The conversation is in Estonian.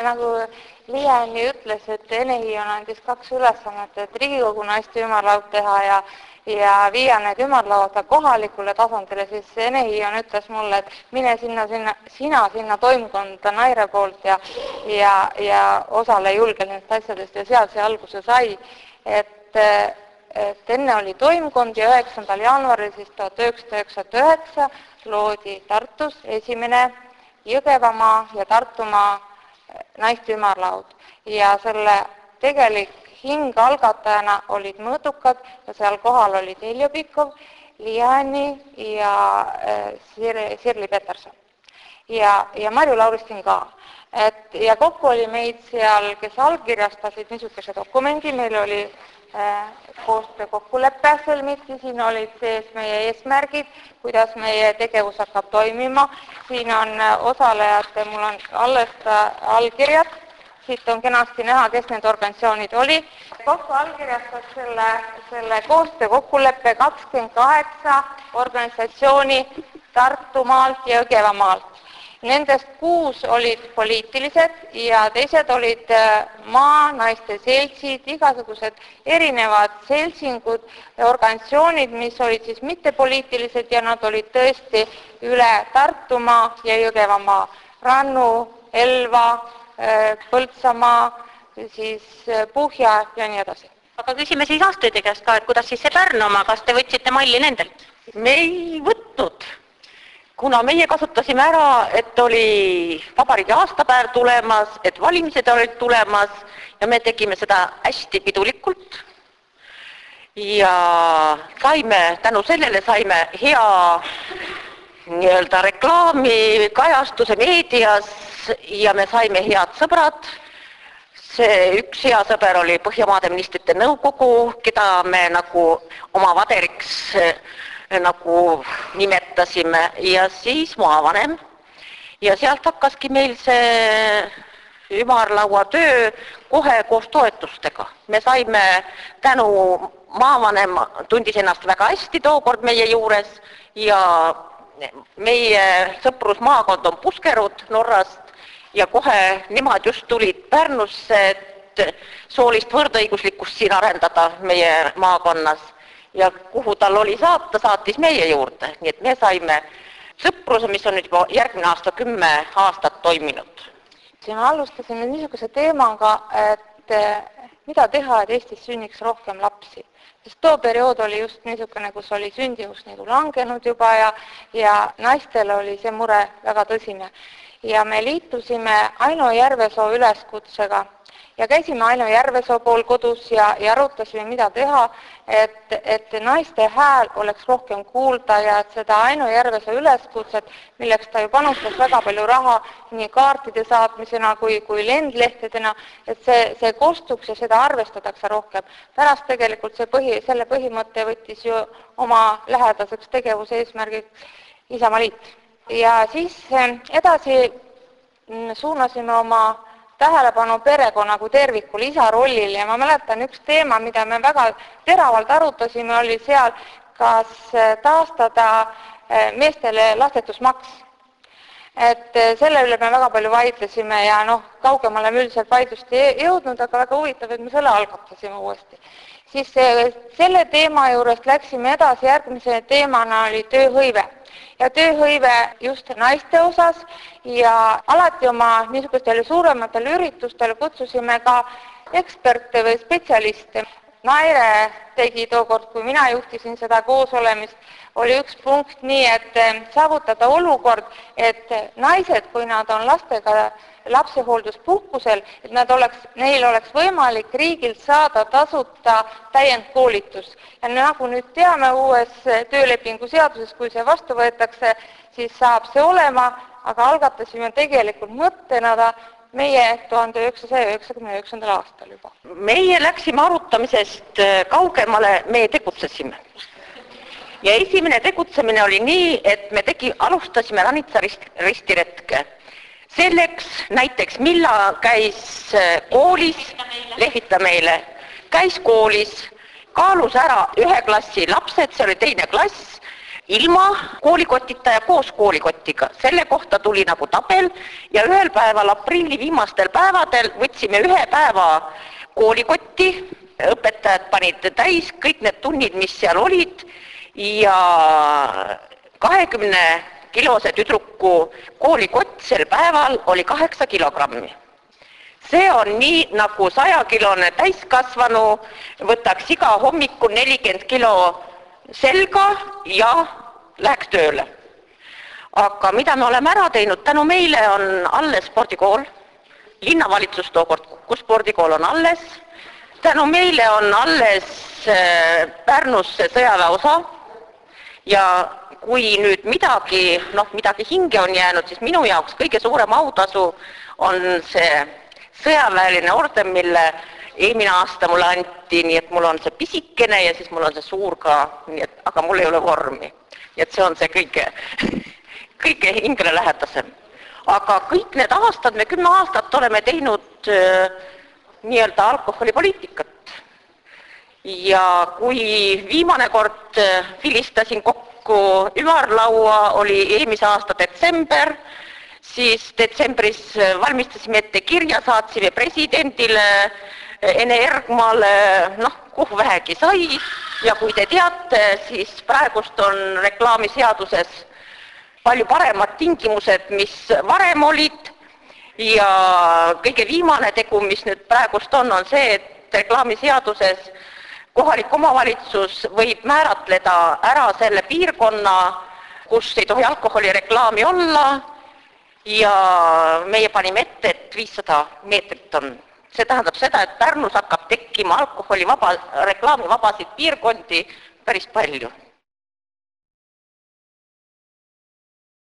nagu Liiani ütles, et Ene-Hiion andis kaks ülesannet, et Riigikogu naiste ümarlaud teha ja ja viia need ümarlauad ka kohalikule tasandile, siis Ene-Hiion ütles mulle, et mine sinna, sinna, sina sinna toimkonda Naire poolt ja ja, ja osale julgelt nendest asjadest ja sealt see alguse sai. et, et enne oli toimkond ja üheksandal jaanuaril siis tuhat üheksasada üheksakümmend üheksa loodi Tartus esimene Jõgevamaa ja Tartumaa naiste ümarlaud ja selle tegelik hing algatajana olid mõõdukad ja seal kohal olid Heljo Pikhof, Liani ja äh, Sir-, Sirli Peterson. ja, ja Marju Lauristin ka. et ja kokku oli meid seal, kes allkirjastasid niisuguse dokumendi, meil oli koostöökokkulepe sõlmiti, siin olid sees meie eesmärgid, kuidas meie tegevus hakkab toimima, siin on äh, osalejate, mul on alles allkirjad, siit on kenasti näha, kes need organisatsioonid olid. kokku allkirjastas selle, selle koostöökokkuleppe kakskümmend kaheksa organisatsiooni Tartumaalt ja Jõgevamaalt. Nendest kuus olid poliitilised ja teised olid äh, maanaiste seltsid, igasugused erinevad seltsingud ja organisatsioonid, mis olid siis mittepoliitilised ja nad olid tõesti üle Tartumaa ja Jõgevamaa, Rannu, Elva, äh, Põltsamaa, siis äh, Puhja ja nii edasi. aga küsime siis aastaide käest ka, et kuidas siis see Pärnu oma, kas te võtsite malli nendelt? me ei võtnud kuna meie kasutasime ära, et oli vabariigi aastapäev tulemas, et valimised olid tulemas ja me tegime seda hästi pidulikult ja saime, tänu sellele saime hea nii-öelda reklaami, kajastuse meedias ja me saime head sõbrad. see üks hea sõber oli Põhjamaade ministrite nõukogu, keda me nagu oma vaderiks nagu nimetasime ja siis maavanem ja sealt hakkaski meil see ümarlauatöö kohe koos toetustega. me saime tänu, maavanem tundis ennast väga hästi tookord meie juures ja meie sõprusmaakond on Puskerud Norrast ja kohe nemad just tulid Pärnusse, et soolist võrdõiguslikkust siin arendada meie maakonnas ja kuhu tal oli saata, saatis meie juurde, nii et me saime sõpruse, mis on nüüd juba järgmine aasta kümme aastat toiminud. siin me alustasime niisuguse teemaga, et eh, mida teha, et Eestis sünniks rohkem lapsi. sest too periood oli just niisugune, kus oli sündivus nagu langenud juba ja, ja naistel oli see mure väga tõsine. Ja me liitusime Aino Järvesoo üleskutsega ja käisime Aino Järvesoo pool kodus ja, ja arutasime, mida teha, et, et naiste hääl oleks rohkem kuulda ja et seda Aino Järvesoo üleskutset, milleks ta ju panustas väga palju raha nii kaartide saatmisena kui, kui lendlehtedena, et see, see kostuks ja seda arvestatakse rohkem. pärast tegelikult see põhi, selle põhimõtte võttis ju oma lähedaseks tegevuse eesmärgiks Isamaaliit. Ja siis eh, edasi mm, suunasime oma tähelepanu perekonna kui tervikule, isa rollile ja ma mäletan, üks teema, mida me väga teravalt arutasime, oli seal, kas eh, taastada eh, meestele lastetusmaks. et selle üle me väga palju vaidlesime ja noh, kaugemale me üldiselt vaidlust ei jõudnud, aga väga huvitav, et me selle algatasime uuesti. siis selle teema juurest läksime edasi, järgmise teemana oli tööhõive ja tööhõive just naiste osas ja alati oma niisugustel suurematel üritustel kutsusime ka eksperte või spetsialiste. Naire tegi tookord, kui mina juhtisin seda koosolemist, oli üks punkt nii, et saavutada olukord, et naised, kui nad on lastega lapsehoolduspuhkusel, et nad oleks, neil oleks võimalik riigilt saada tasuta täiendkoolitus. ja nagu nüüd teame, uues töölepingu seaduses, kui see vastu võetakse, siis saab see olema, aga algatasime tegelikult mõttena ta meie tuhande üheksasaja üheksakümne üheksandal aastal juba. meie läksime arutamisest äh, kaugemale, me tegutsesime. ja esimene tegutsemine oli nii, et me tegi, alustasime Ranitsa rist, ristiretke selleks näiteks Milla käis äh, koolis, lehvita meile, käis koolis, kaalus ära ühe klassi lapsed, see oli teine klass, ilma koolikotita ja koos koolikotiga. selle kohta tuli nagu tabel ja ühel päeval aprilli viimastel päevadel võtsime ühe päeva koolikotti, õpetajad panid täis kõik need tunnid, mis seal olid ja kahekümne kilose tüdruku koolikott sel päeval oli kaheksa kilogrammi. See on nii, nagu sajakilone täiskasvanu. Võtaks iga hommikul nelikümmend kilo selga ja läheks tööle. aga mida me oleme ära teinud, tänu meile on alles spordikool, linnavalitsus tookord kukkus, spordikool on alles, tänu meile on alles äh, Pärnus see sõjaväeosa ja kui nüüd midagi, noh, midagi hinge on jäänud, siis minu jaoks kõige suurem autasu on see sõjaväeline orden, mille eelmine aasta mulle anti, nii et mul on see pisikene ja siis mul on see suur ka, nii et aga mul ei ole vormi. Nii et see on see kõige, kõige hingele lähedasem. aga kõik need aastad, me kümme aastat oleme teinud äh, nii-öelda alkoholipoliitikat. ja kui viimane kord äh, vilistasin kokku ümarlaua, oli eelmise aasta detsember siis detsembris valmistasime ette kirja, saatsime presidendile, Ene Ergmale, noh, kuhu vähegi sai ja kui te teate, siis praegust on reklaamiseaduses palju paremad tingimused, mis varem olid ja kõige viimane tegu, mis nüüd praegust on, on see, et reklaamiseaduses kohalik omavalitsus võib määratleda ära selle piirkonna, kus ei tohi alkoholireklaami olla ja meie panime ette, et viissada meetrit on. see tähendab seda, et Pärnus hakkab tekkima alkoholivaba, reklaamivabasid piirkondi päris palju